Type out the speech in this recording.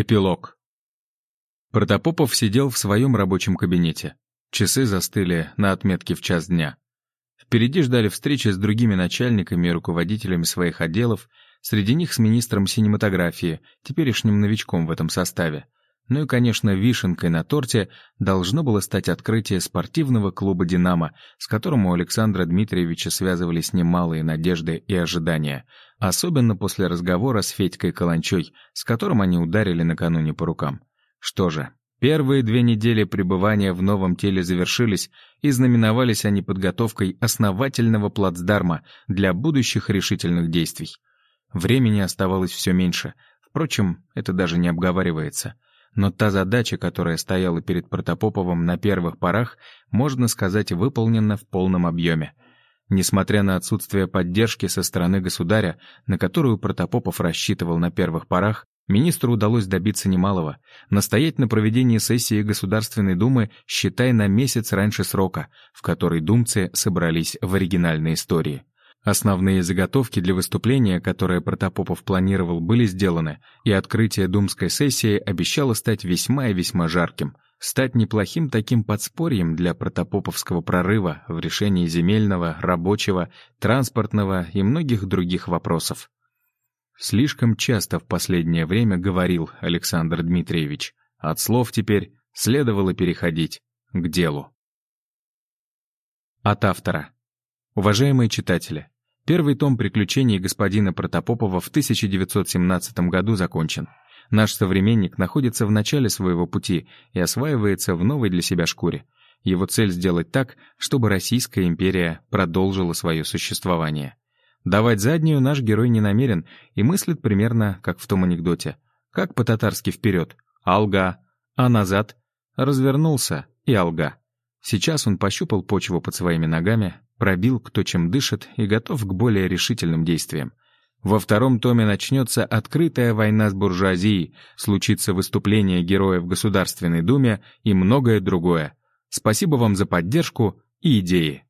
Эпилог. Протопопов сидел в своем рабочем кабинете. Часы застыли на отметке в час дня. Впереди ждали встречи с другими начальниками и руководителями своих отделов, среди них с министром синематографии, теперешним новичком в этом составе. Ну и, конечно, вишенкой на торте должно было стать открытие спортивного клуба «Динамо», с которым у Александра Дмитриевича связывались немалые надежды и ожидания. Особенно после разговора с Федькой Каланчой, с которым они ударили накануне по рукам. Что же, первые две недели пребывания в новом теле завершились, и знаменовались они подготовкой основательного плацдарма для будущих решительных действий. Времени оставалось все меньше. Впрочем, это даже не обговаривается — но та задача, которая стояла перед Протопоповым на первых порах, можно сказать, выполнена в полном объеме. Несмотря на отсутствие поддержки со стороны государя, на которую Протопопов рассчитывал на первых порах, министру удалось добиться немалого. Настоять на проведении сессии Государственной Думы, считай, на месяц раньше срока, в который думцы собрались в оригинальной истории. Основные заготовки для выступления, которое Протопопов планировал, были сделаны, и открытие думской сессии обещало стать весьма и весьма жарким, стать неплохим таким подспорьем для протопоповского прорыва в решении земельного, рабочего, транспортного и многих других вопросов. Слишком часто в последнее время говорил Александр Дмитриевич. От слов теперь следовало переходить к делу. От автора. Уважаемые читатели, Первый том приключений господина Протопопова в 1917 году закончен. Наш современник находится в начале своего пути и осваивается в новой для себя шкуре. Его цель сделать так, чтобы Российская империя продолжила свое существование. Давать заднюю наш герой не намерен и мыслит примерно как в том анекдоте. Как по-татарски вперед, алга, а назад развернулся и алга. Сейчас он пощупал почву под своими ногами, пробил, кто чем дышит, и готов к более решительным действиям. Во втором томе начнется открытая война с буржуазией, случится выступление героя в Государственной Думе и многое другое. Спасибо вам за поддержку и идеи.